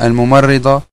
الممرضة